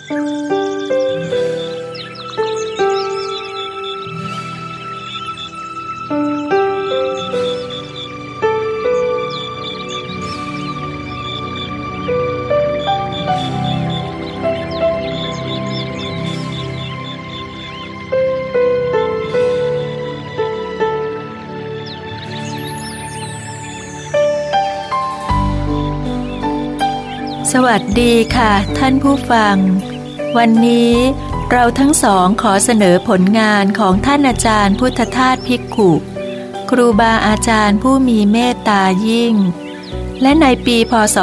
สวัสดีค่ะ ท่านผู้ฟัง วันนี้เราทั้งสองขอเสนอผลงานของท่านอาจารย์พุทธทาสพิกขุ ครูบาอาจารย์ผู้มีเมตตายิ่ง และในปีพศ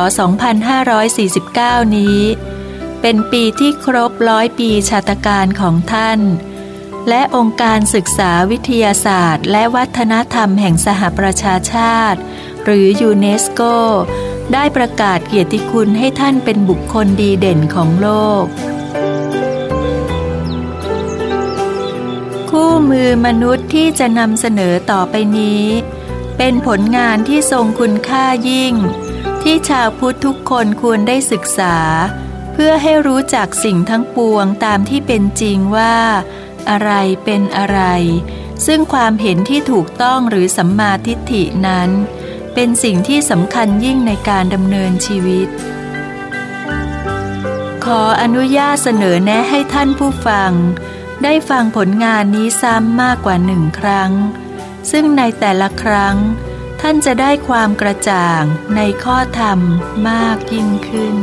2549 นี้ เป็นปีที่ครบร้อยปีชาตการของท่าน และองค์การศึกษาวิทยาศาสตร์ และวัฒนธรรมแห่งสหประชาชาติ หรือยูเนสโกได้ประกาศเกียรติคุณให้ท่านเป็นบุคคลดีเด่นของโลก มือมนุษย์ที่จะนำเสนอต่อไปนี้ เป็นผลงานที่ทรงคุณค่ายิ่ง ที่ชาวพุทธทุกคนควรได้ศึกษา เพื่อให้รู้จักสิ่งทั้งปวงตามที่เป็นจริงว่า อะไรเป็นอะไร ซึ่งความเห็นที่ถูกต้องหรือสัมมาทิฏฐินั้น เป็นสิ่งที่สำคัญยิ่งในการดำเนินชีวิตขออนุญาตเสนอแนะให้ท่านผู้ฟัง ได้ฟังผลงานนี้ซ้ำมากกว่าหนึ่งครั้ง ซึ่งในแต่ละครั้ง ท่านจะได้ความกระจ่างในข้อธรรมมากยิ่งขึ้น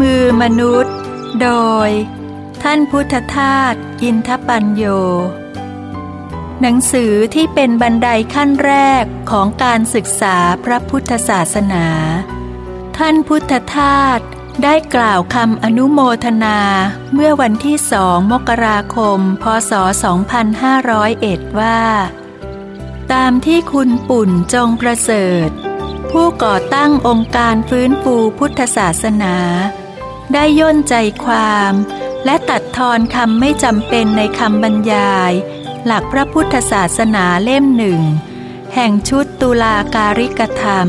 มือมนุษย์ โดย ท่านพุทธทาสอินทปัญโย หนังสือที่เป็นบันไดขั้นแรกของการศึกษาพระพุทธศาสนา ท่านพุทธทาสได้กล่าวคำอนุโมทนาเมื่อวันที่สองมกราคม พศ 2501 ว่า ตามที่คุณปุ่นจงประเสริฐ ผู้ก่อตั้งองค์การฟื้นฟูพุทธศาสนา ได้ย่นใจความ และตัดทอนคำไม่จำเป็นในคำบรรยาย หลักพระพุทธศาสนาเล่มหนึ่ง แห่งชุดตุลาการิกธรรม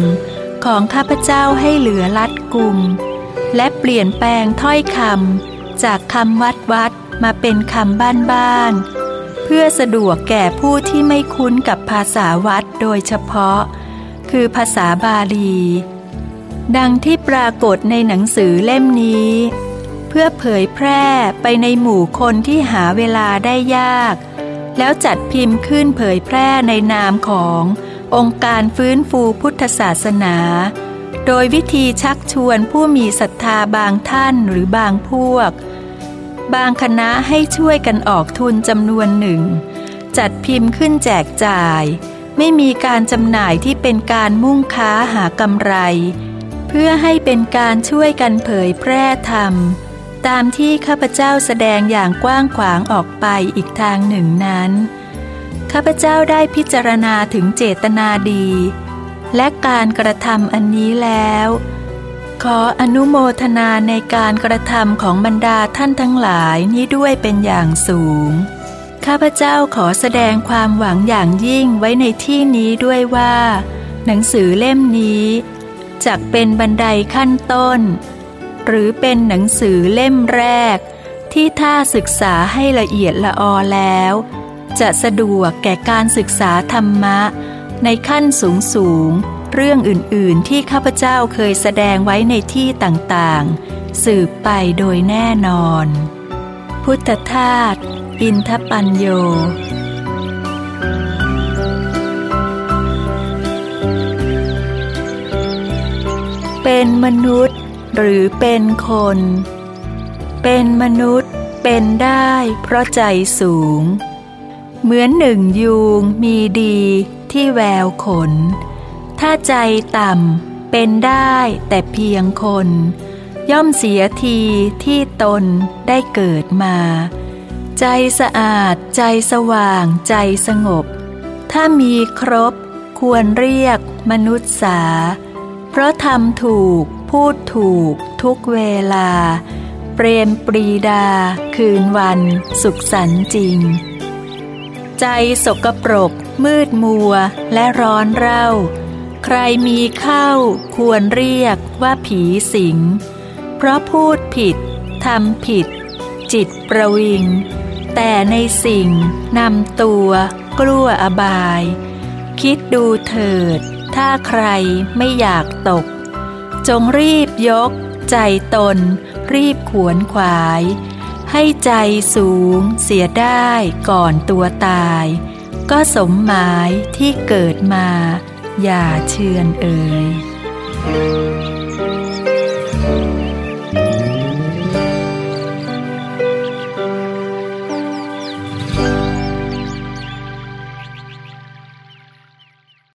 ของข้าพเจ้าให้เหลือลัดกุม และเปลี่ยนแปลงถ้อยคำจากคำวัดวัดมาเป็นคำบ้านบ้านเพื่อสะดวกแก่ผู้ที่ไม่คุ้นกับภาษาวัดโดยเฉพาะ คือภาษาบาลี ดังที่ปรากฏในหนังสือเล่มนี้ เพื่อเผยแพร่ไปในหมู่คนที่หาเวลาได้ยาก แล้วจัดพิมพ์ขึ้นเผยแพร่ในนามขององค์การฟื้นฟูพุทธศาสนา โดยวิธีชักชวนผู้มีศรัทธาบางท่านหรือบางพวก บางคณะให้ช่วยกันออกทุนจำนวนหนึ่ง จัดพิมพ์ขึ้นแจกจ่าย ไม่มีการจำหน่ายที่เป็นการมุ่งค้าหากำไร เพื่อให้เป็นการช่วยกันเผยแพร่ธรรม ตามที่ข้าพเจ้าแสดงอย่างกว้างขวางออกไปอีกทางหนึ่งนั้น ข้าพเจ้าได้พิจารณาถึงเจตนาดี และการกระทำอันนี้แล้ว ขออนุโมทนาในการกระทำของบรรดาท่านทั้งหลายนี้ด้วยเป็นอย่างสูง ข้าพเจ้าขอแสดงความหวังอย่างยิ่งไว้ในที่นี้ด้วยว่า หนังสือเล่มนี้จักเป็นบันไดขั้นต้น หรือเป็นหนังสือเล่มแรก ที่ถ้าศึกษาให้ละเอียดละออแล้ว จะสะดวกแก่การศึกษาธรรมะ ในขั้นสูงสูง เรื่องอื่นๆที่ข้าพเจ้าเคยแสดงไว้ในที่ต่างๆ สืบไปโดยแน่นอน พุทธทาสอินทปัญโยเป็นมนุษย์ หรือเป็นคน เป็นมนุษย์เป็นได้เพราะใจสูง เหมือนหนึ่งยูงมีดีที่แววขน ถ้าใจต่ำเป็นได้แต่เพียงคน ย่อมเสียทีที่ตนได้เกิดมา ใจสะอาดใจสว่างใจสงบ ถ้ามีครบควรเรียกมนุษย์สา เพราะทำถูก พูดถูก ทุกเวลา เปรมปรีดา คืนวัน สุขสันต์จริง ใจสกปรก มืดมัวและร้อนเร่า ใครมีเข้าควรเรียกว่าผีสิง เพราะพูดผิดทำผิด จิตประวิง แต่ในสิ่งนำตัว กลัวอบาย คิดดูเถิด ถ้าใครไม่อยากตก จงรีบยก ใจตน รีบขวนขวาย ให้ใจสูงเสียได้ก่อนตัวตาย ก็สมหมายที่เกิดมา อย่าเชือนเอ่ย